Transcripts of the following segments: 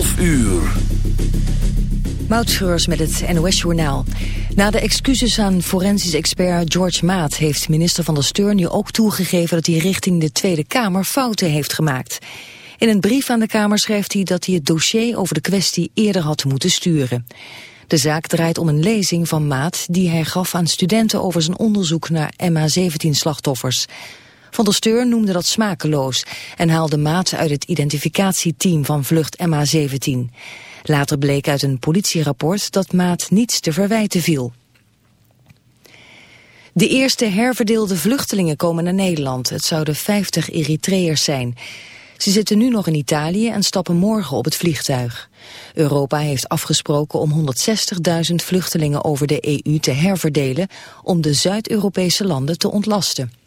12 uur. Met het NOS-journaal. Na de excuses aan forensisch expert George Maat... heeft minister van der Steur nu ook toegegeven... dat hij richting de Tweede Kamer fouten heeft gemaakt. In een brief aan de Kamer schrijft hij dat hij het dossier over de kwestie eerder had moeten sturen. De zaak draait om een lezing van Maat die hij gaf aan studenten over zijn onderzoek naar MH17-slachtoffers. Van der Steur noemde dat smakeloos en haalde Maat uit het identificatieteam van vlucht MH17. Later bleek uit een politierapport dat Maat niets te verwijten viel. De eerste herverdeelde vluchtelingen komen naar Nederland. Het zouden 50 Eritreërs zijn. Ze zitten nu nog in Italië en stappen morgen op het vliegtuig. Europa heeft afgesproken om 160.000 vluchtelingen over de EU te herverdelen... om de Zuid-Europese landen te ontlasten.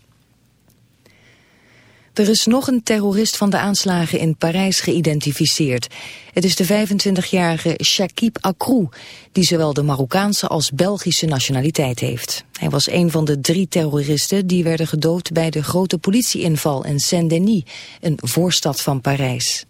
Er is nog een terrorist van de aanslagen in Parijs geïdentificeerd. Het is de 25-jarige Shakib Akrou, die zowel de Marokkaanse als Belgische nationaliteit heeft. Hij was een van de drie terroristen die werden gedood bij de grote politieinval in Saint-Denis, een voorstad van Parijs.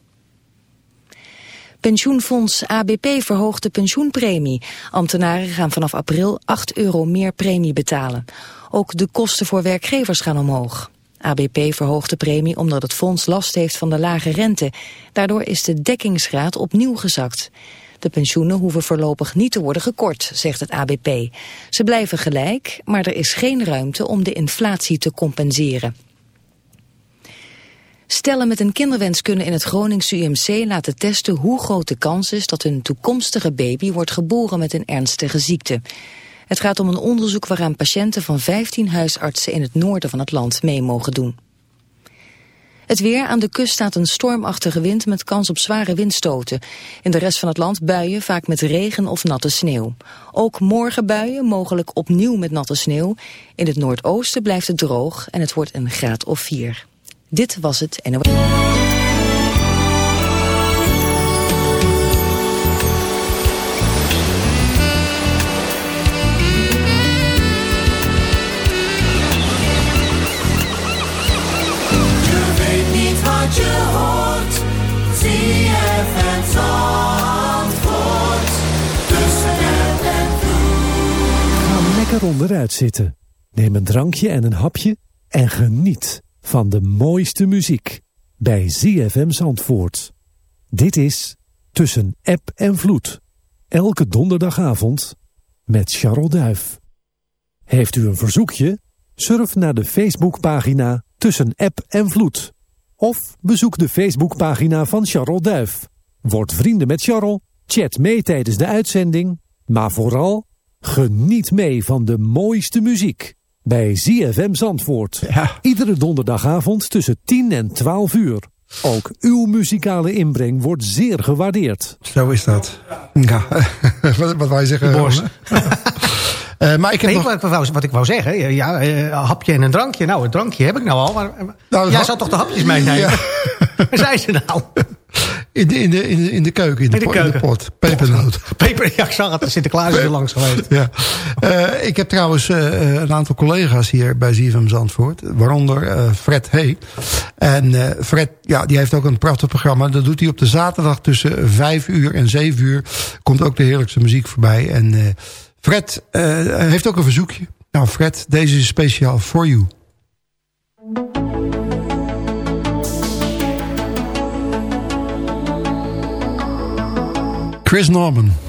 Pensioenfonds ABP verhoogt de pensioenpremie. Ambtenaren gaan vanaf april 8 euro meer premie betalen. Ook de kosten voor werkgevers gaan omhoog. ABP verhoogt de premie omdat het fonds last heeft van de lage rente. Daardoor is de dekkingsgraad opnieuw gezakt. De pensioenen hoeven voorlopig niet te worden gekort, zegt het ABP. Ze blijven gelijk, maar er is geen ruimte om de inflatie te compenseren. Stellen met een kinderwens kunnen in het Groningse UMC laten testen hoe groot de kans is dat hun toekomstige baby wordt geboren met een ernstige ziekte. Het gaat om een onderzoek waaraan patiënten van 15 huisartsen in het noorden van het land mee mogen doen. Het weer aan de kust staat een stormachtige wind met kans op zware windstoten. In de rest van het land buien, vaak met regen of natte sneeuw. Ook morgen buien, mogelijk opnieuw met natte sneeuw. In het noordoosten blijft het droog en het wordt een graad of 4. Dit was het NOS. Onderuit zitten. Neem een drankje en een hapje en geniet van de mooiste muziek bij ZFM Zandvoort. Dit is Tussen App en Vloed. Elke donderdagavond met Charles Duif. Heeft u een verzoekje? Surf naar de Facebookpagina Tussen App en Vloed. Of bezoek de Facebookpagina van Charles Duif. Word vrienden met Charles, chat mee tijdens de uitzending, maar vooral Geniet mee van de mooiste muziek bij ZFM Zandvoort. Iedere donderdagavond tussen 10 en 12 uur. Ook uw muzikale inbreng wordt zeer gewaardeerd. Zo is dat. Ja, wat, wat wij zeggen. Bos. Uh, maar ik heb nee, nog... wat, ik wou, wat ik wou zeggen, ja, uh, hapje en een drankje. Nou, een drankje heb ik nou al, maar nou, jij hap... zal toch de hapjes meenemen? Ja. Waar zijn ze nou? In de, in de, in de, in de keuken, in de, in de, pot, in de pot. Pepernoot. Peper, ja, ik zag het. Sinterklaas is er langs geweest. Ja. Uh, ik heb trouwens uh, een aantal collega's hier bij ZFM Zandvoort. Waaronder uh, Fred Hey. En Fred, ja, die heeft ook een prachtig programma. Dat doet hij op de zaterdag tussen 5 uur en 7 uur. Komt ook de heerlijkste muziek voorbij. En Fred heeft ook een verzoekje. Nou Fred, deze is speciaal voor you. Chris Norman.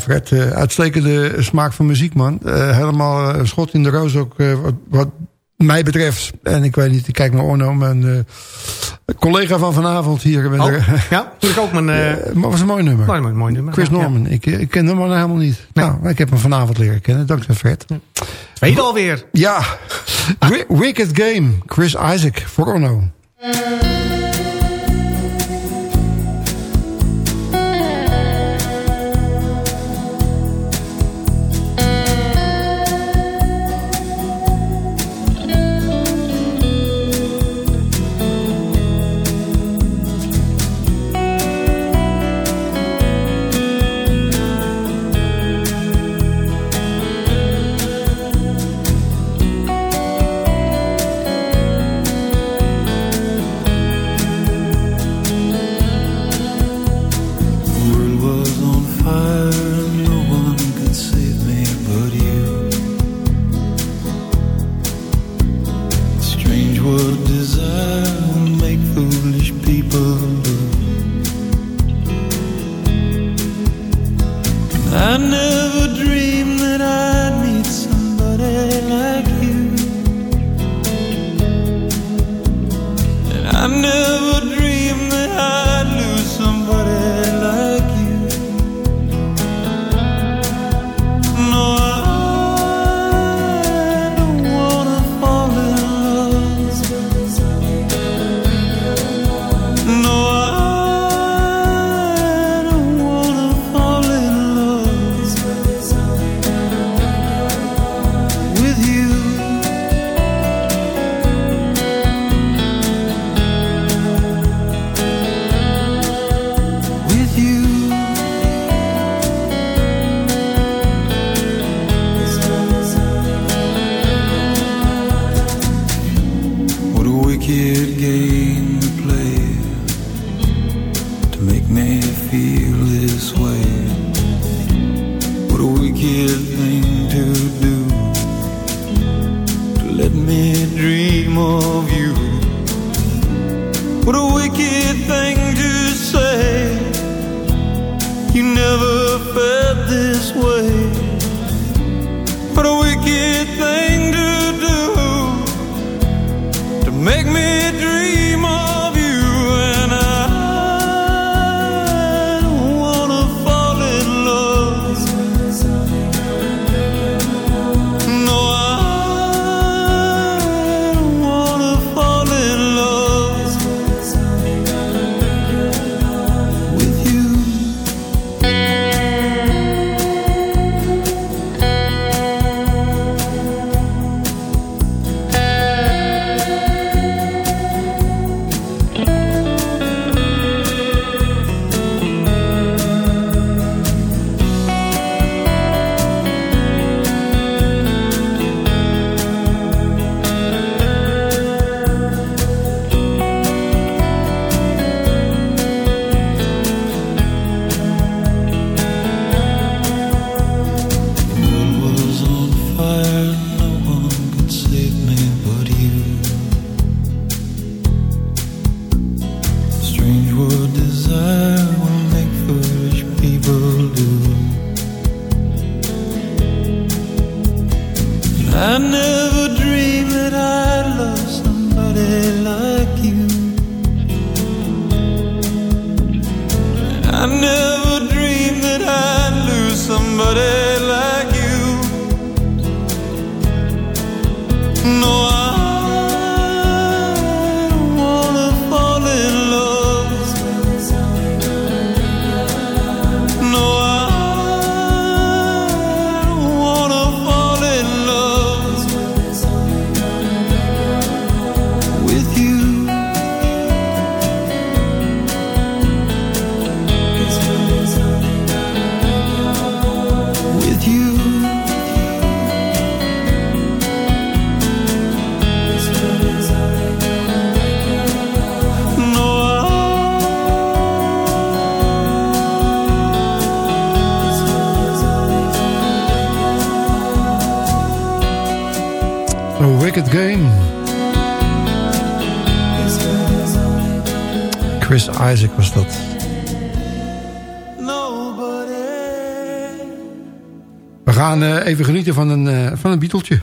Fred, uh, uitstekende smaak van muziek, man. Uh, helemaal een schot in de roos ook, wat, wat, mij betreft. En ik weet niet, ik kijk naar Orno, mijn collega van vanavond hier. Oh, er, ja, ik ook mijn... maar was een mooi nummer. Mooi, mooi, mooi nummer. Chris Norman, Ik, ik ken hem maar helemaal niet. Nee. Nou, ik heb hem vanavond leren kennen, dankzij Fred. Weet alweer? Ja, Wicked Game, Chris Isaac voor Orno. Even genieten van een, uh, van een Beatletje.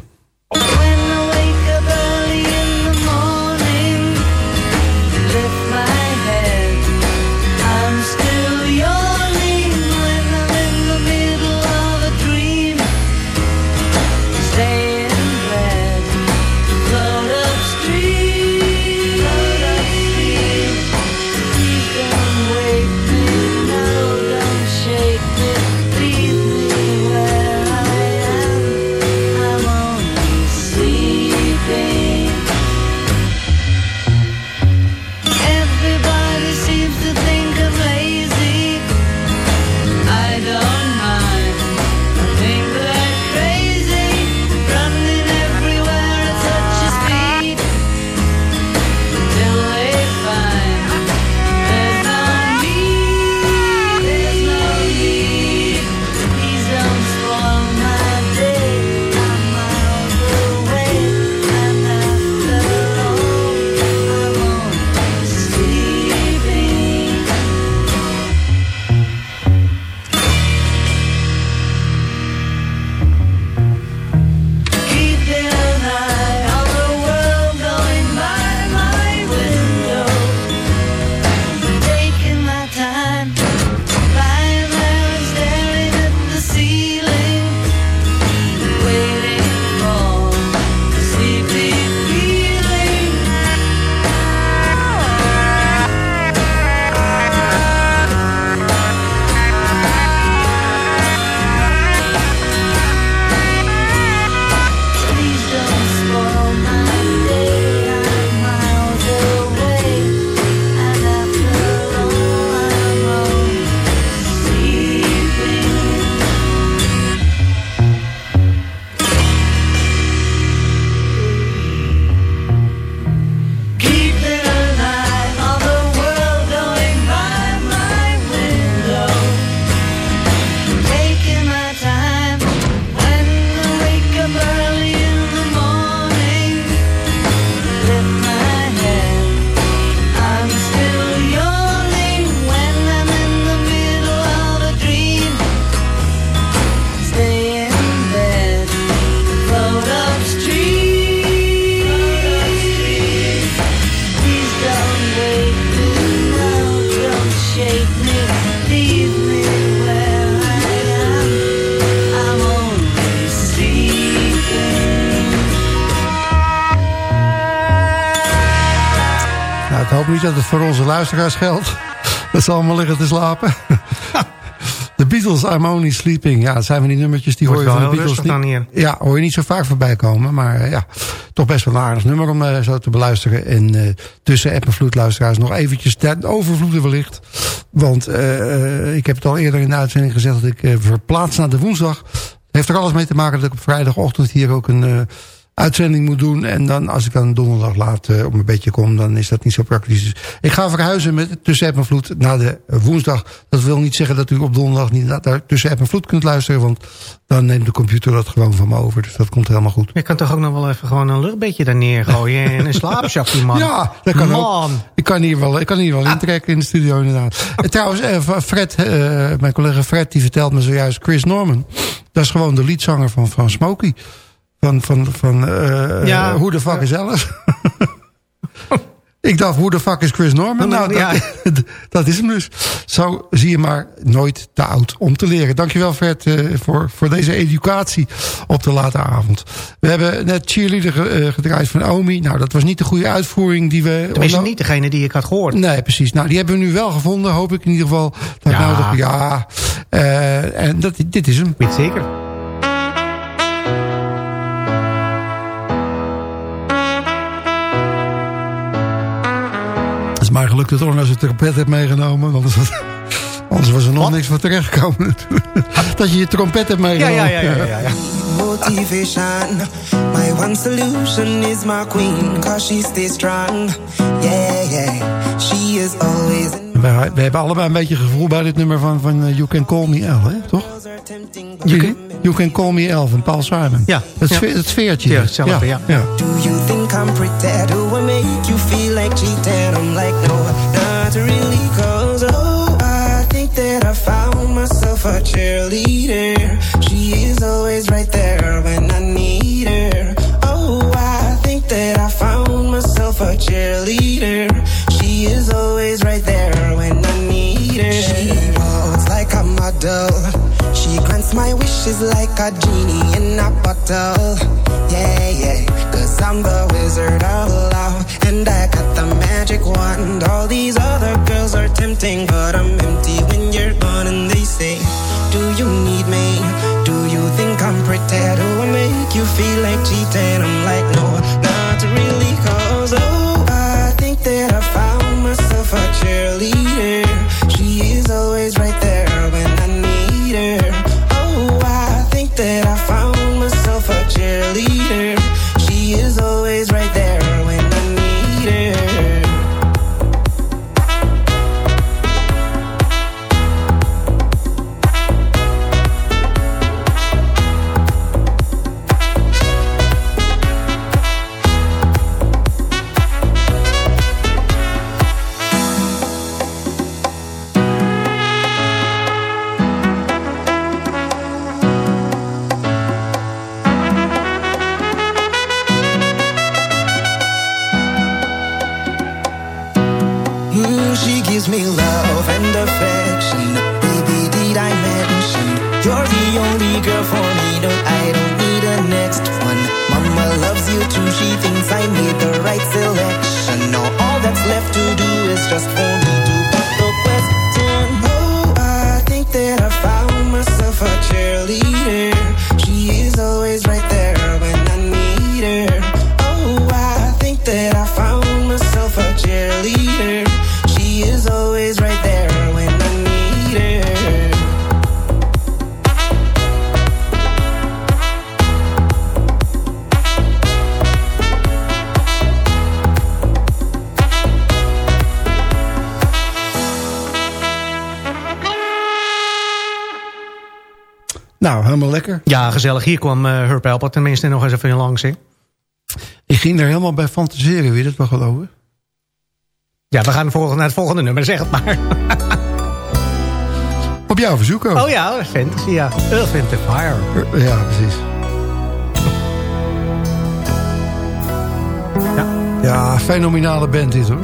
Dat voor onze luisteraars geldt. Dat ze allemaal liggen te slapen. De Beatles, I'm Only Sleeping. Ja, dat zijn van die nummertjes die hoor je van de Beatles niet. Hier. Ja, hoor je niet zo vaak voorbij komen. Maar uh, ja, toch best wel een aardig nummer om uh, zo te beluisteren. En uh, tussen app en vloedluisteraars nog eventjes ten overvloeden wellicht. Want ik heb het al eerder in de uitzending gezegd... dat ik verplaats naar de woensdag. Heeft er alles mee te maken dat ik op vrijdagochtend hier ook een uitzending moet doen. En dan als ik dan donderdag laat uh, op mijn bedje kom, dan is dat niet zo praktisch. ik ga verhuizen met tussen app en vloed naar de woensdag. Dat wil niet zeggen dat u op donderdag niet naar tussen app en vloed kunt luisteren. Want dan neemt de computer dat gewoon van me over. Dus dat komt helemaal goed. Je kan toch ook nog wel even gewoon een luchtbedje daar neergooien en een slaapzakje, man. Ja, dat kan man. ook. Ik kan hier wel, ik kan hier wel intrekken in de studio inderdaad. En trouwens, eh, Fred, mijn collega Fred, die vertelt me zojuist Chris Norman. Dat is gewoon de liedzanger van, van Smokey. Van, van, van uh, ja. hoe de fuck is Alice? Ik dacht, hoe de fuck is Chris Norman? Nou, dat, ja. dat, is hem dus. Zo zie je maar nooit te oud om te leren. Dankjewel Fred uh, voor, voor deze educatie op de late avond. We hebben net cheerleader gedraaid van Omi. Nou, dat was niet de goede uitvoering die we... Tenminste niet degene die ik had gehoord. Nee, precies. Nou, die hebben we nu wel gevonden, hoop ik in ieder geval. Dat ja. Nou, ja. Uh, en dat, dit is hem. Weet zeker. Is mij gelukt dat Orna zijn trompet heeft meegenomen. Anders was, anders was er nog Wat? niks van terechtgekomen. dat je je trompet hebt meegenomen. Ja, ja, ja. ja, ja, ja. Motivation. My one solution is my queen. Cause she stays strong. Yeah, yeah. She is always... We, we, hebben allebei een beetje gevoel bij dit nummer van, van uh, You Can Call Me El, hè? toch? You can, you can Call Me El van Paul Simon. Ja. Het, sfeer, het sfeertje. Ja, hetzelfde, ja. ja. Do you think I'm pretty? Do I make you feel like cheating? I'm like, no, not really. Cause, oh, I think that I found myself a cheerleader. She is always right there when I need her. Oh, I think that I found myself a cheerleader. She is always She grants my wishes like a genie in a bottle. Yeah, yeah. Cause I'm the wizard of love. And I got the magic wand. All these other girls are tempting, but I'm empty when you're gone. And they say, Do you need me? Do you think I'm pretty? Do I make you feel like cheating? I'm like, No, not really. Ja, gezellig. Hier kwam uh, Herb Alpert tenminste nog eens even langs. Hè? Ik ging er helemaal bij fantaseren, wie dat wel geloven. Ja, we gaan naar het volgende nummer, zeg het maar. Op jouw verzoek ook. Oh ja, fantasy, ja. Earth, Wind and Fire. Ja, precies. Ja. Ja, fenomenale band dit hoor.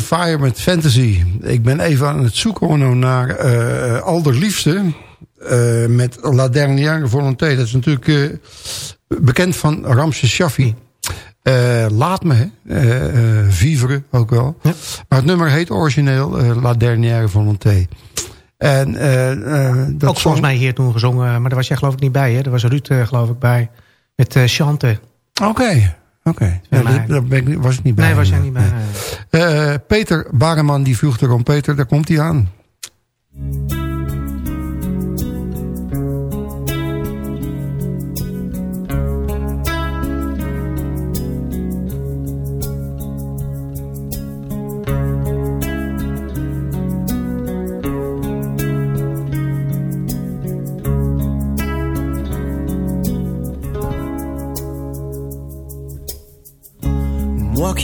Fire met Fantasy. Ik ben even aan het zoeken naar uh, Alderliefste. Uh, met La Dernière Volonté. Dat is natuurlijk uh, bekend van Ramses Shaffi. Uh, laat me, Vivre ook wel. Ja. Maar het nummer heet origineel La Dernière Volonté. En, dat ook volgens mij hier toen gezongen, maar daar was jij geloof ik niet bij. Hè? Daar was Ruud geloof ik bij. Met Chante. Oké. Oké, okay. ja, daar was ik niet bij. Nee, was jij niet bij. Nee. Uh, Peter Bareman die vroeg erom. Peter, daar komt hij aan.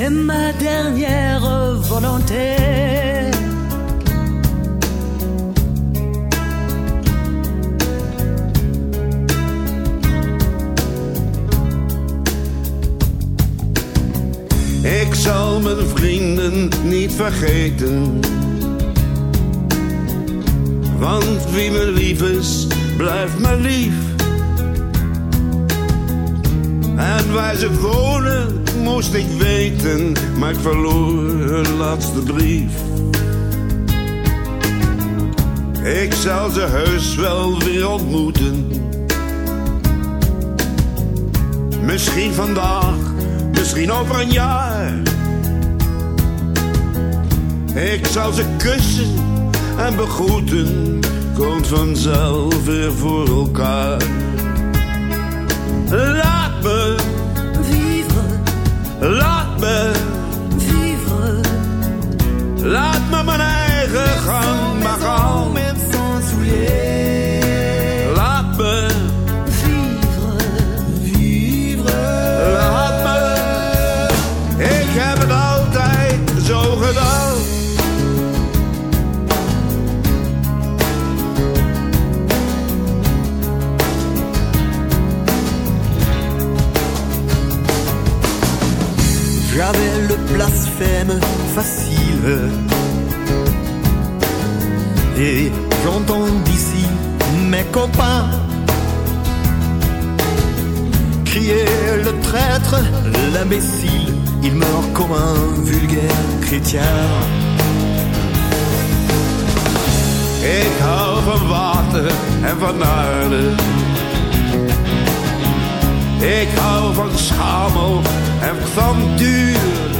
c'est ma dernière volonté. Ik zal mijn vrienden niet vergeten. Want wie me lief is, blijft me lief. En waar ze wonen, moest ik weten, maar ik verloor hun laatste brief. Ik zal ze heus wel weer ontmoeten. Misschien vandaag, misschien over een jaar. Ik zal ze kussen en begroeten, komt vanzelf weer voor elkaar. Laat me vivre. Laat me Et j'entends d'ici mes copains crier le traître, l'imbécile, il meurt comme un vulgaire chrétien. Ik hou van water en van aarde. Ik hou van schamel en van duur.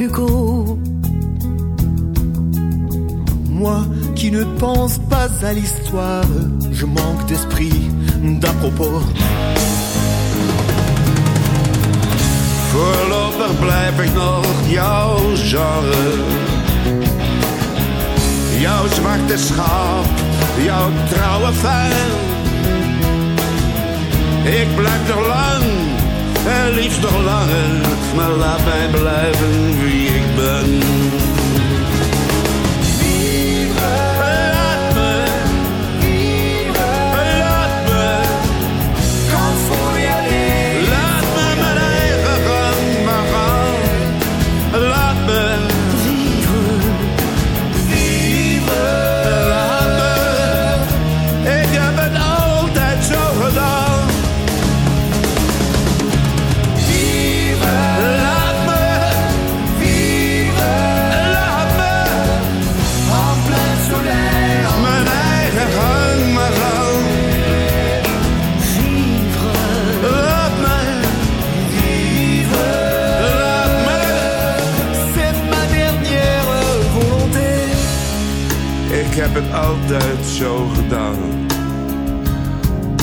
Hugo. Moi qui ne pense pas à l'histoire, je manque d'esprit d'à propos. Voorlopig blijf ik nog jouw genre. Jouw zwarte schaap, jouw trouwe fan. Ik blijf nog lang, en liefst nog langer, maar laat mij blijven wie ik ben. Zo gedaan.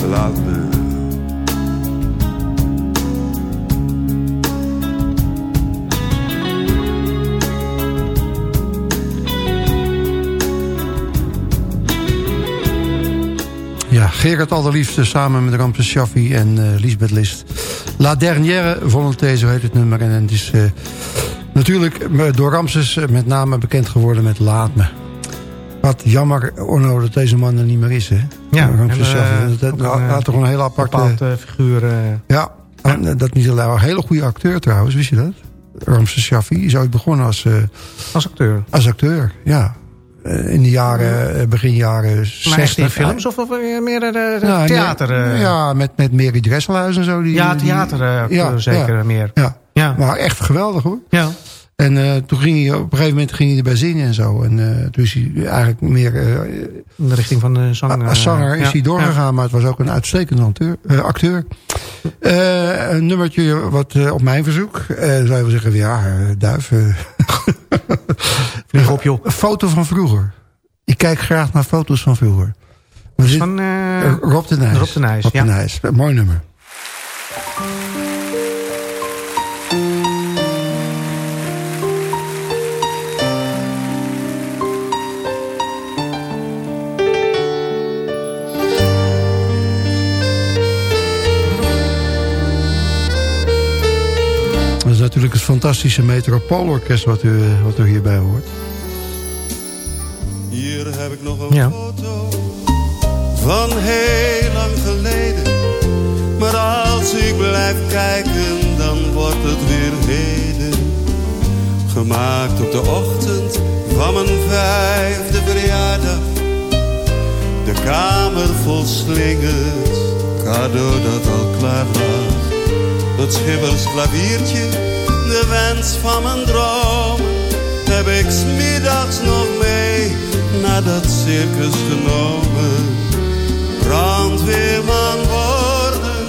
Laat me. Ja, Gerard Allerliefste samen met Ramses Shaffi en eh Lisbeth List. La Dernière Volonté, zo heet het nummer. En het is eh, natuurlijk eh, door Ramses eh, met name bekend geworden met Laat Me. Wat jammer, Orno, dat deze man er niet meer is, hè? Ja, en, eh. Dat, eh, had toch een hele aparte... bepaald eh, figuur. eh, Ja, en, eh, dat niet alleen een hele goede acteur trouwens, wist je dat? Ramses Shaffi is ooit begonnen als, eh, als acteur. als acteur, ja. Eh, in de jaren, eh, begin jaren Maar 60. echt in films of, of meer eh, Ja, theater? eh? ja, met, met Mary Dresselhuis en zo. Die, ja, theater eh, ja, zeker ja. meer. Ja, Ja. maar echt geweldig hoor. Ja. En eh, toen ging hij, op een gegeven moment ging hij erbij zingen en zo. En eh, toen is hij eigenlijk meer eh, In de richting van de zang. eh, als zanger is ja. hij doorgegaan. Maar het was ook een uitstekende acteur. acteur. Een nummertje wat op mijn verzoek. Zou je wel zeggen, ja, duif. Vlieg op, joh. Een foto van vroeger. Ik kijk graag naar foto's van vroeger. Van, Rob de Nijs. Rob de Nijs, Rob de ja. Nijs. Een Mooi nummer. Natuurlijk het fantastische Metropoolorkest wat u, eh, wat u hierbij hoort. Hier heb ik nog een Ja. foto van heel lang geleden. Maar als ik blijf kijken, dan wordt het weer heden. Gemaakt op de ochtend van mijn vijfde verjaardag. De kamer vol slingers, cadeau dat al klaar lag. Het schimmers klaviertje, de wens van mijn droom. Heb ik smiddags nog mee naar dat circus genomen. Brandweerman worden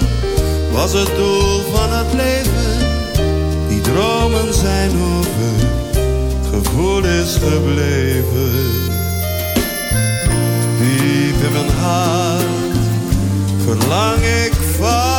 was het doel van het leven. Die dromen zijn over, gevoel is gebleven. Diep in mijn hart verlang ik vaak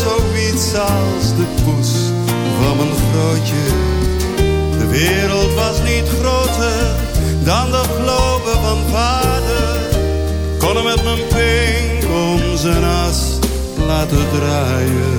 zoiets als de poes van mijn grootje. De wereld was niet groter dan de globe van vader. Kon hem met mijn pink om zijn as laten draaien.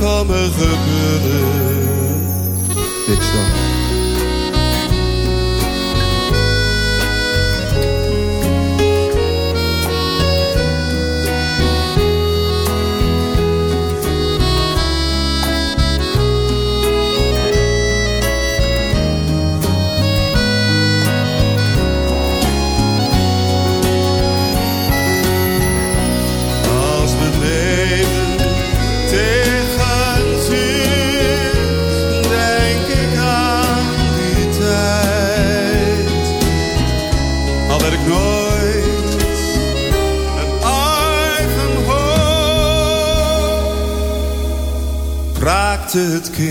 Dus wat kon er gebeuren? sıtkı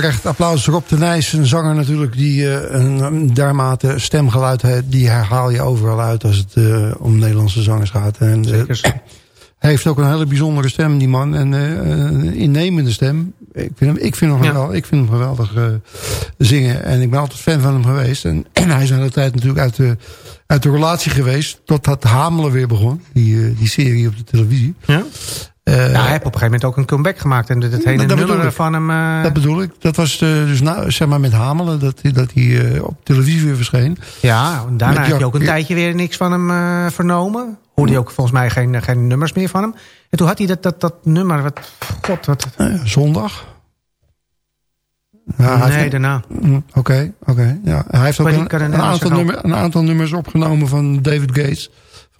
terecht applaus Rob de Nijs. Een zanger natuurlijk die eh, een, een dermate stemgeluid heeft. Die herhaal je overal uit als het eh, om Nederlandse zangers gaat. En, eh, hij heeft ook een hele bijzondere stem, die man. En een innemende stem. Ik vind hem, ik vind hem, Ja. geweldig, ik vind hem geweldig zingen. En ik ben altijd fan van hem geweest. En, hij is de hele tijd natuurlijk uit de, uit de relatie geweest. Totdat Hamelen weer begon. Die, die serie op de televisie. Ja? Eh, Ja, hij heeft op een gegeven moment ook een comeback gemaakt. En het hele dat nummer van hem... eh, Dat bedoel ik. Dat was de, dus nou, zeg maar met Hamelen. Dat, hij- dat hij eh, op televisie weer verscheen. ja, en daarna Met heb je ook een tijdje weer niks van hem vernomen. Hoorde je ook volgens mij geen, geen nummers meer van hem. En toen had hij dat, dat, dat nummer... Wat, God, wat... Zondag. Ja, hij nee, heeft- daarna. Mm, Oké, oké. ja. Hij heeft ook een, aantal nummer, een aantal nummers opgenomen van David Gates.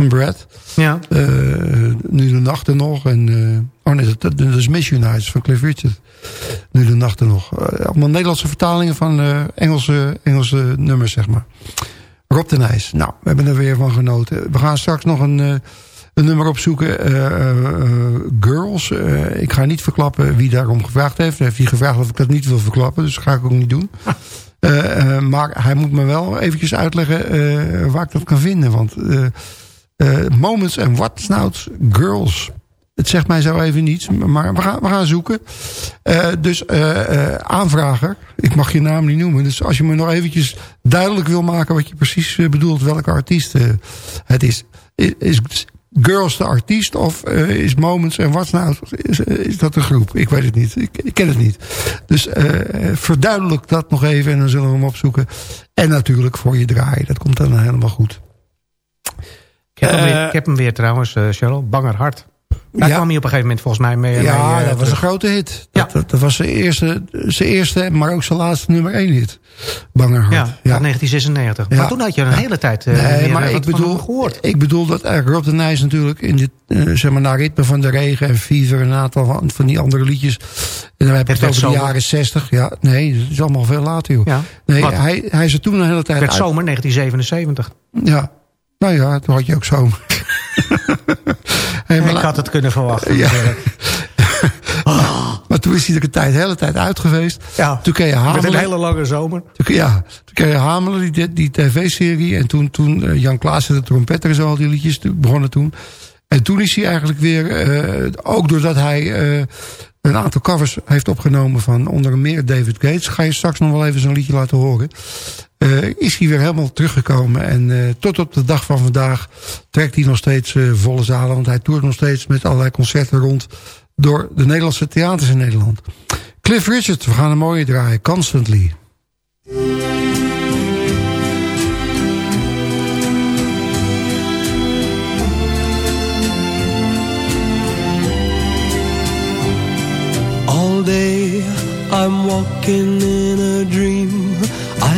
Van Brad. Ja. Eh, nu de nachten nog. En, eh, oh nee, dat, dat is Missionaries van Cliff Richard. Nu de nachten nog. Eh, allemaal Nederlandse vertalingen van Engelse, Engelse nummers, zeg maar. Rob de Nijs. Nou, we hebben er weer van genoten. We gaan straks nog een, een nummer opzoeken. Girls. Ik ga niet verklappen wie daarom gevraagd heeft. Hij heeft hij gevraagd of ik dat niet wil verklappen. Dus dat ga ik ook niet doen. Eh, maar hij moet me wel eventjes uitleggen waar ik dat kan vinden. Want eh, Moments and What Snouts Girls. Het zegt mij zo even niets, maar we gaan, we gaan zoeken. Eh, dus eh, aanvrager, ik mag je naam niet noemen. Dus als je me nog eventjes duidelijk wil maken... wat je precies bedoelt, welke artiest het is. Is, is Girls de artiest of is Moments and What's Now... Is, dat een groep? Ik weet het niet. Ik, ik ken het niet. Dus verduidelijk dat nog even en dan zullen we hem opzoeken. En natuurlijk voor je draaien. Dat komt dan helemaal goed. Ik heb, hem, weer, Eh, ik heb hem weer trouwens, eh Cheryl. Banger hart. Daar Ja. kwam hij op een gegeven moment volgens mij mee. Ja, mee, eh, dat was een grote hit. Ja. Dat, dat, dat was zijn eerste, zijn eerste, maar ook zijn laatste nummer één hit. Bangerhart. Ja, uit 1996. Ja. Maar toen had je een hele tijd Nee, maar ik bedoel, gehoord. ik bedoel dat eigenlijk Rob de Nijs natuurlijk in dit, zeg maar, naar Ritme van de Regen en Fever en een aantal van, van die andere liedjes. En dan heb je Het het over de jaren 60. Ja, nee, dat is allemaal veel later, joh. Ja. Nee, Wat? hij, hij is er toen een hele tijd Het werd uit- zomer 1977. Ja, nou ja, toen had je ook zomer. hey, maar ik had het kunnen verwachten. Ja. Eh, Maar toen is hij er een tijd, de hele tijd uit geweest. Ja, toen je Hamelen. Met een hele lange zomer. Toen, ja, toen kreeg je Hamelen, die, die tv-serie. En toen, toen uh, Jan Klaassen, de trompetter en zo, al die liedjes begonnen toen. En toen is hij eigenlijk weer, uh, ook doordat hij uh, een aantal covers heeft opgenomen van onder meer David Gates. Ga je straks nog wel even zo'n liedje laten horen. Uh, is hij weer helemaal teruggekomen. En uh, tot op de dag van vandaag trekt hij nog steeds uh, volle zalen. Want hij toert nog steeds met allerlei concerten rond door de Nederlandse theaters in Nederland. Cliff Richard, we gaan een mooie draaien. Constantly. All day I'm walking in a dream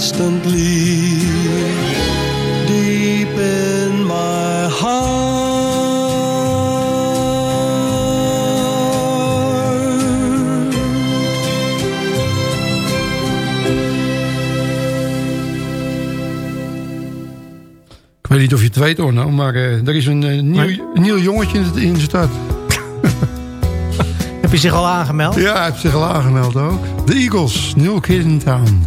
constantly deep in my heart Ik weet niet of je het weet hoor, nou, maar uh, er is een, uh, nieuw, een nieuw jongetje in, de- in de stad. Heb je zich al aangemeld? Ja, hij heeft zich al aangemeld ook. De Eagles, New Kid in Town.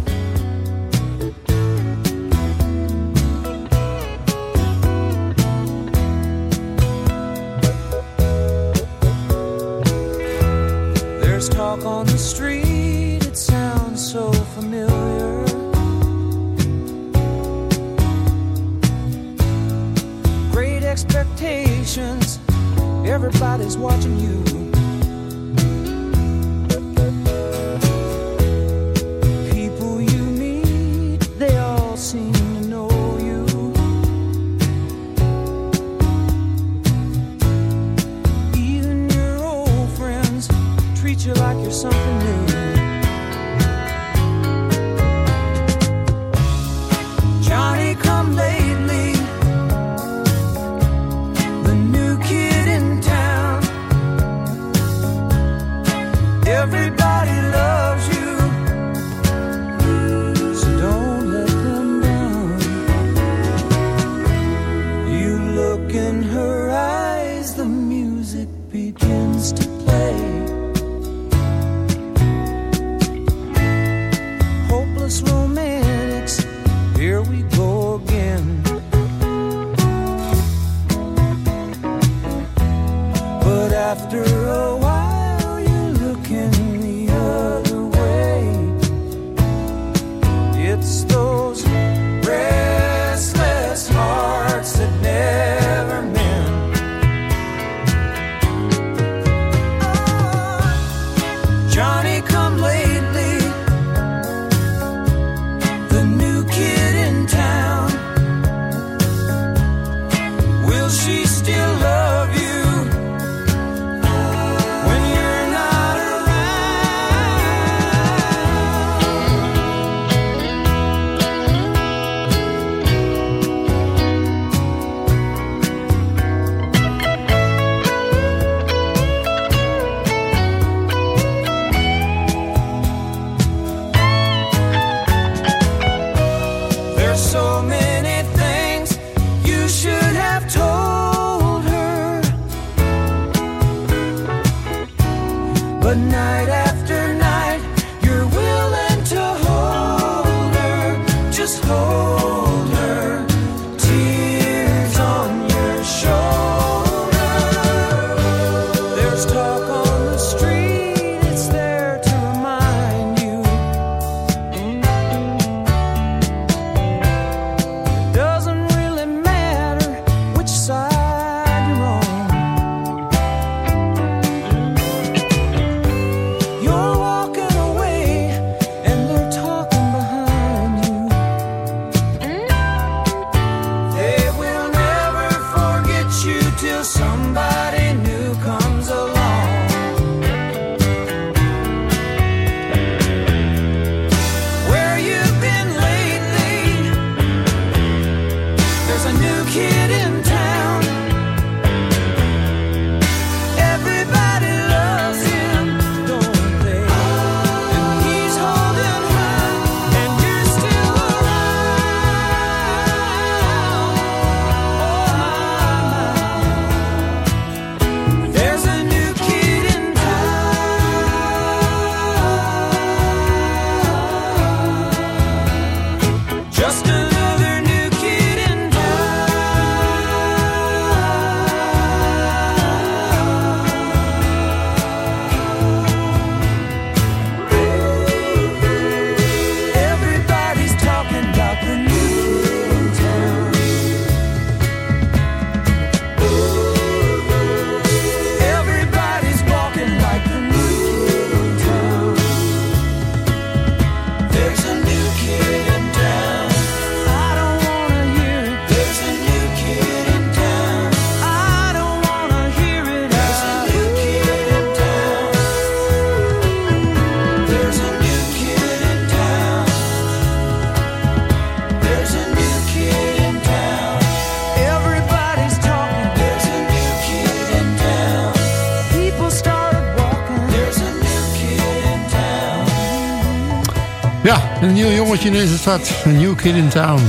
Een nieuw jongetje in de stad. Een nieuw kid in town.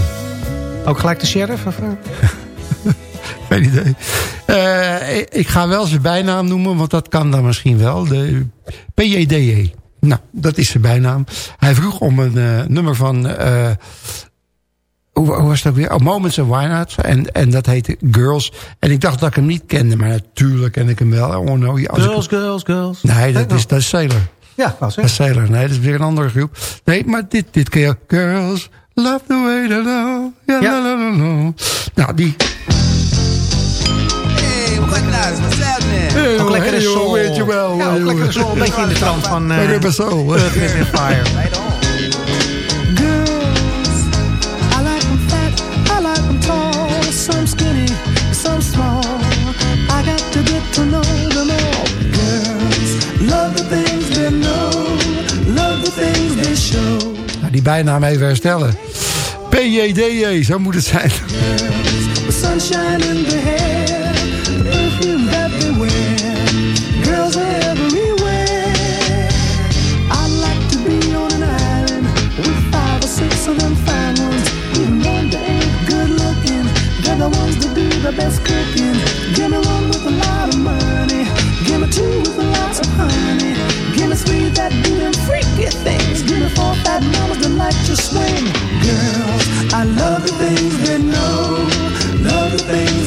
Ook gelijk de sheriff? Of? Eh? Geen idee. Eh, ik ga wel zijn bijnaam noemen, want dat kan dan misschien wel. De PJDE. Nou, dat is zijn bijnaam. Hij vroeg om een eh, nummer van... Hoe, was dat weer? Oh, Moments of Wine En, en dat heette Girls. En ik dacht dat ik hem niet kende, maar natuurlijk ken ik hem wel. Oh, no, girls, girls, girls. Nee, dat is, nou. dat is Sailor. Ja, was het. Sailor, nee, dat is weer een andere groep. Nee, maar dit, dit keer Girls Love the Way They Love. Yeah, ja. La, la, la, nou, die... Hey, what nice, what's happening? Hey, ook lekkere soul. Weet je wel. Ja, ook lekkere soul. Een beetje in de trant van... Uh, Soul. Earth, Wind Fire. bijnaam even herstellen. PJDJ, zo moet het zijn. Sunshine mamas to swing. Girls, I love the things they know, love the things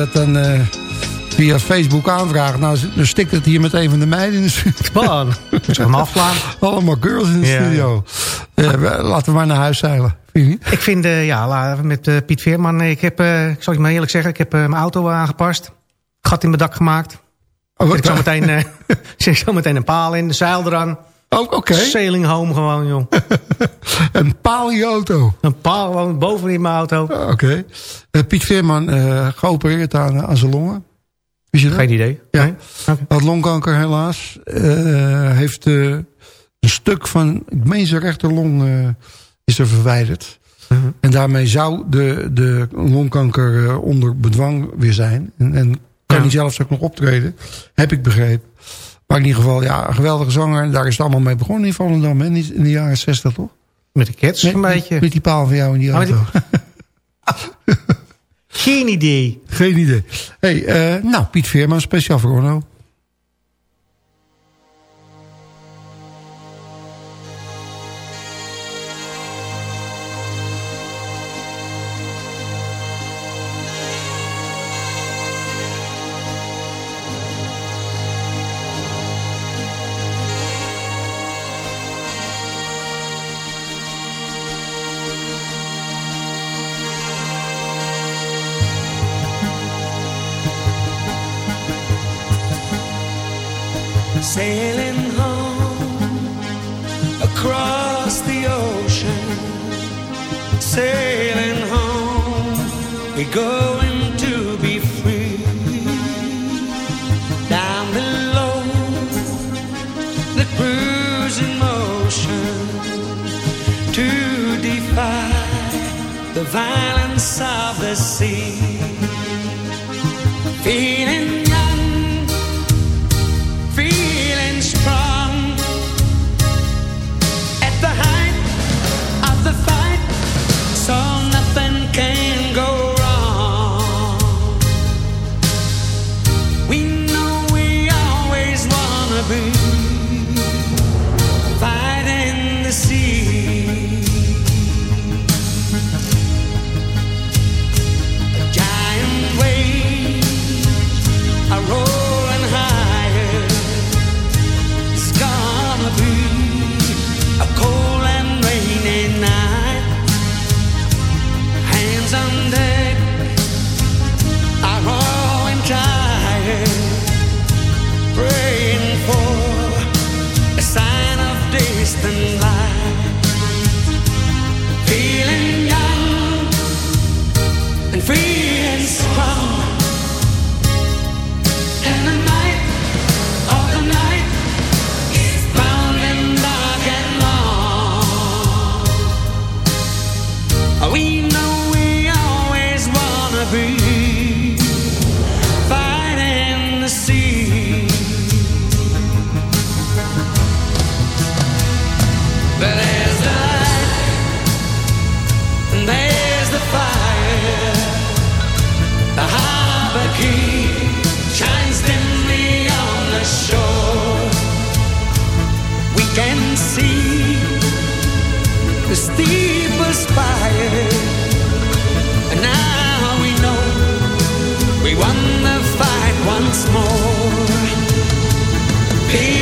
dat dan eh, via Facebook aanvraagt. Nou, dan stikt het hier met een van de meiden in de studio. Zeg maar afslaan. Allemaal girls in de studio. Eh, laten we maar naar huis zeilen. Ik vind, eh, ja, met Piet Veerman. Ik heb, ik zal je maar eerlijk zeggen, ik heb mijn auto aangepast. Gat in mijn dak gemaakt. Oh, ik zet zo meteen, zet zo meteen een paal in, de zeil eraan. Oh, Oké, Sailing home gewoon, joh. een paal in je auto. Een paal gewoon bovenin mijn auto. Oké. Eh, Piet Veerman eh, geopereerd aan, aan zijn longen. Wist je dat? Geen idee. Ja. Nee? Had longkanker helaas. Eh, heeft eh, een stuk van, ik meen zijn rechterlong, eh, is er verwijderd. Mhm. En daarmee zou de, de longkanker eh, onder bedwang weer zijn. En, en kan Ja. hij zelfs ook nog optreden. Heb ik begrepen. Maar in ieder geval, ja, geweldige zanger. Daar is het allemaal mee begonnen in Volendam. hè, In, de jaren 60 toch? Met de kids een beetje. Met die paal van jou in die Oh, die- auto. Geen idee. Geen idee. Hey, eh, nou, Piet Veerman, speciaal voor Orno. The violence of the sea. Feeling once more. Feeling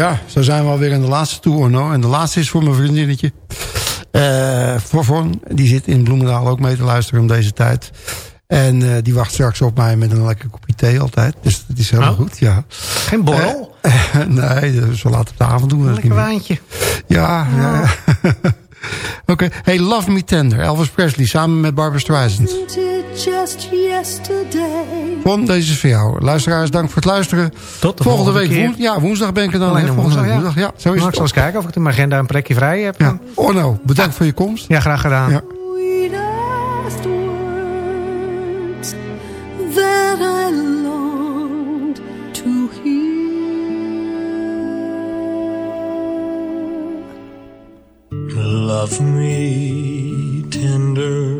Ja, zo zijn we alweer in de laatste tour, no? En de laatste is voor mijn vriendinnetje. Eh Von, die zit in Bloemendaal ook mee te luisteren om deze tijd. En eh, die wacht straks op mij met een lekker kopje thee altijd. Dus dat is helemaal Oh. goed, ja. Geen borrel? Eh, nee, dat is wel laat op de avond doen. we dat Lekker waantje. Ja, ja. ja. Oké, hey, Love Me Tender, Elvis Presley samen met Barbara Streisand. Just yesterday. Von, deze is voor jou. Luisteraars, dank voor het luisteren. Tot de volgende, volgende week. woens- ja, woensdag ben ik er dan. Alleen woensdag, ja. woensdag. Ja, zo is ik het. zal eens kijken of ik in mijn agenda een plekje vrij heb. Ja. Orno, bedankt voor je komst. Ja, graag gedaan. Ja. Love me tender,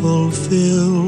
fulfill.